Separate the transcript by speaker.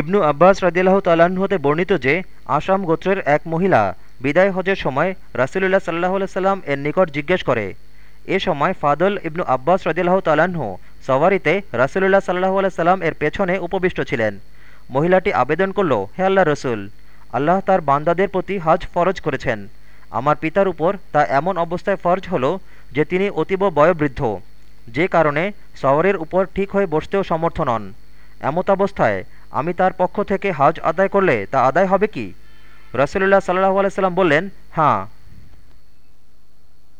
Speaker 1: ইবনু আব্বাস রদিল্লাহ তাল্লাহ্ন হতে বর্ণিত যে, আসাম গোত্রের এক মহিলা বিদায় হজের সময় রাসুলুল্লাহ সাল্লাহ সাল্লাম এর নিকট জিজ্ঞেস করে। এ সময় ফাদল ইবনু আব্বাস রদিল্লাহ তাল্লাহ্ন সওয়ারিতে রাসুলুল্লাহ সাল্লাহ সাল্লাম এর পেছনে উপবিষ্ট ছিলেন। মহিলাটি আবেদন করল, হে আল্লাহ রসুল, আল্লাহ তার বান্দাদের প্রতি হজ ফরজ করেছেন। আমার পিতার উপর তা এমন অবস্থায় ফরজ হলো যে তিনি অতীব বয়োবৃদ্ধ। যে কারণে সওয়ারের উপর ঠিক হয়ে বসতেও সমর্থ নন। এমত অবস্থায় আমি তার পক্ষ থেকে হজ আদায় করলে তা আদায় হবে কি? রসুল্লাহ সাল্লাহ আলাইসাল্লাম বললেন হ্যাঁ।